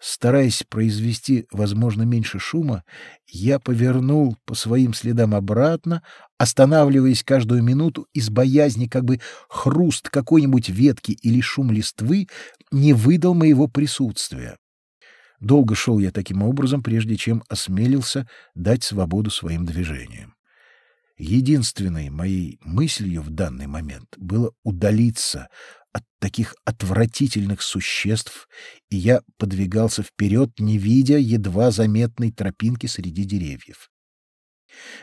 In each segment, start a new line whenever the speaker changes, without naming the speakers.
Стараясь произвести, возможно, меньше шума, я повернул по своим следам обратно, останавливаясь каждую минуту из боязни, как бы хруст какой-нибудь ветки или шум листвы не выдал моего присутствия. Долго шел я таким образом, прежде чем осмелился дать свободу своим движениям. Единственной моей мыслью в данный момент было удалиться от таких отвратительных существ, и я подвигался вперед, не видя едва заметной тропинки среди деревьев.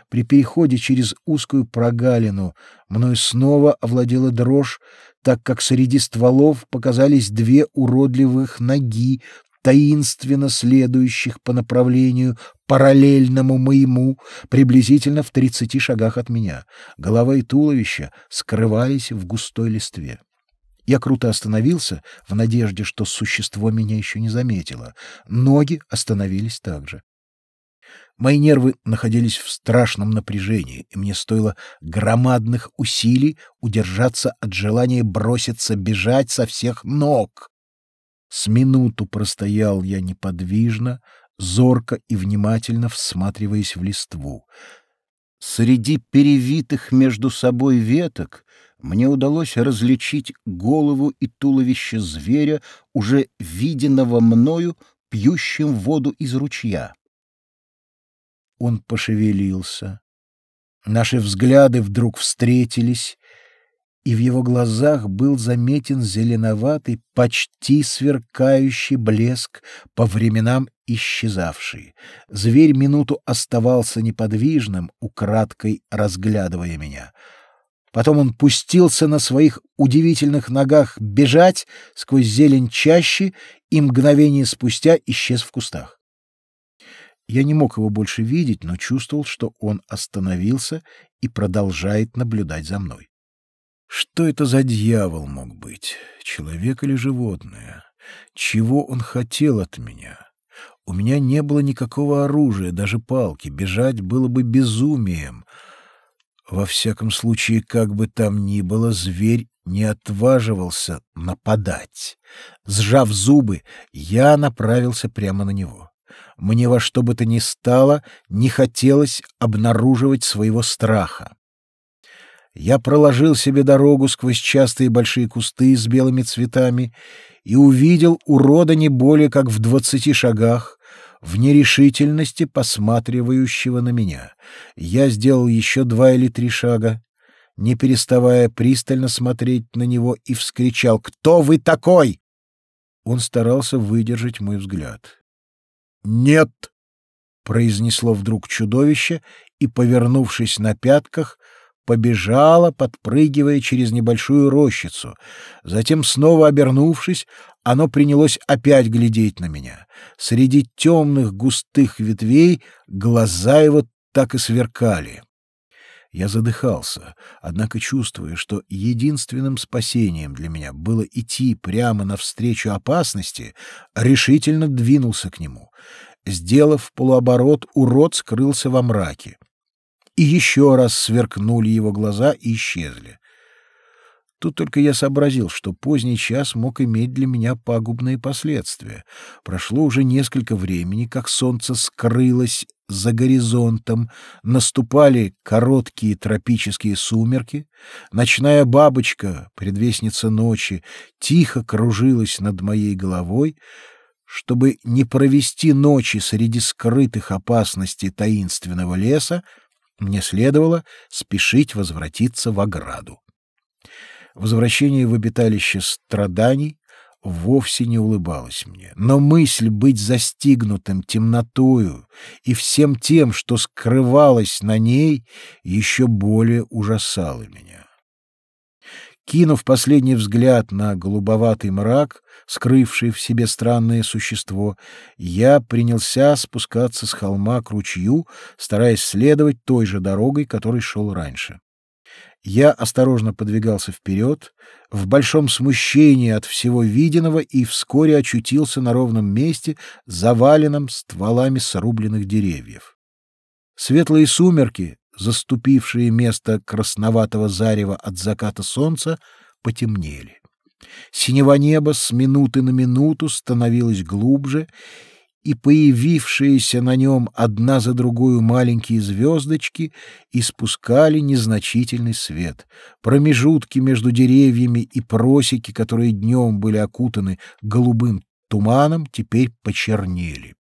При переходе через узкую прогалину мною снова овладела дрожь, так как среди стволов показались две уродливых ноги, таинственно следующих по направлению, параллельному моему, приблизительно в тридцати шагах от меня. Голова и туловище скрывались в густой листве. Я круто остановился в надежде, что существо меня еще не заметило. Ноги остановились также. Мои нервы находились в страшном напряжении, и мне стоило громадных усилий удержаться от желания броситься бежать со всех ног. С минуту простоял я неподвижно, зорко и внимательно всматриваясь в листву. Среди перевитых между собой веток мне удалось различить голову и туловище зверя, уже виденного мною, пьющим воду из ручья. Он пошевелился. Наши взгляды вдруг встретились, и в его глазах был заметен зеленоватый, почти сверкающий блеск, по временам исчезавший. Зверь минуту оставался неподвижным, украдкой разглядывая меня. Потом он пустился на своих удивительных ногах бежать сквозь зелень чаще и мгновение спустя исчез в кустах. Я не мог его больше видеть, но чувствовал, что он остановился и продолжает наблюдать за мной. Что это за дьявол мог быть, человек или животное? Чего он хотел от меня? У меня не было никакого оружия, даже палки. Бежать было бы безумием. Во всяком случае, как бы там ни было, зверь не отваживался нападать. Сжав зубы, я направился прямо на него. Мне во что бы то ни стало не хотелось обнаруживать своего страха. Я проложил себе дорогу сквозь частые большие кусты с белыми цветами и увидел урода не более как в двадцати шагах, в нерешительности посматривающего на меня. Я сделал еще два или три шага, не переставая пристально смотреть на него, и вскричал «Кто вы такой?» Он старался выдержать мой взгляд. «Нет!» — произнесло вдруг чудовище и, повернувшись на пятках, побежала, подпрыгивая через небольшую рощицу. Затем, снова обернувшись, оно принялось опять глядеть на меня. Среди темных густых ветвей глаза его так и сверкали. Я задыхался, однако, чувствуя, что единственным спасением для меня было идти прямо навстречу опасности, решительно двинулся к нему. Сделав полуоборот, урод скрылся во мраке и еще раз сверкнули его глаза и исчезли. Тут только я сообразил, что поздний час мог иметь для меня пагубные последствия. Прошло уже несколько времени, как солнце скрылось за горизонтом, наступали короткие тропические сумерки, ночная бабочка, предвестница ночи, тихо кружилась над моей головой, чтобы не провести ночи среди скрытых опасностей таинственного леса, мне следовало спешить возвратиться в ограду. Возвращение в обиталище страданий вовсе не улыбалось мне, но мысль быть застигнутым темнотою и всем тем, что скрывалось на ней, еще более ужасала меня. Кинув последний взгляд на голубоватый мрак, скрывший в себе странное существо, я принялся спускаться с холма к ручью, стараясь следовать той же дорогой, которой шел раньше. Я осторожно подвигался вперед, в большом смущении от всего виденного, и вскоре очутился на ровном месте, заваленном стволами срубленных деревьев. Светлые сумерки, заступившие место красноватого зарева от заката солнца, потемнели. Синева неба с минуты на минуту становилось глубже, и появившиеся на нем одна за другой маленькие звездочки испускали незначительный свет. Промежутки между деревьями и просеки, которые днем были окутаны голубым туманом, теперь почернели.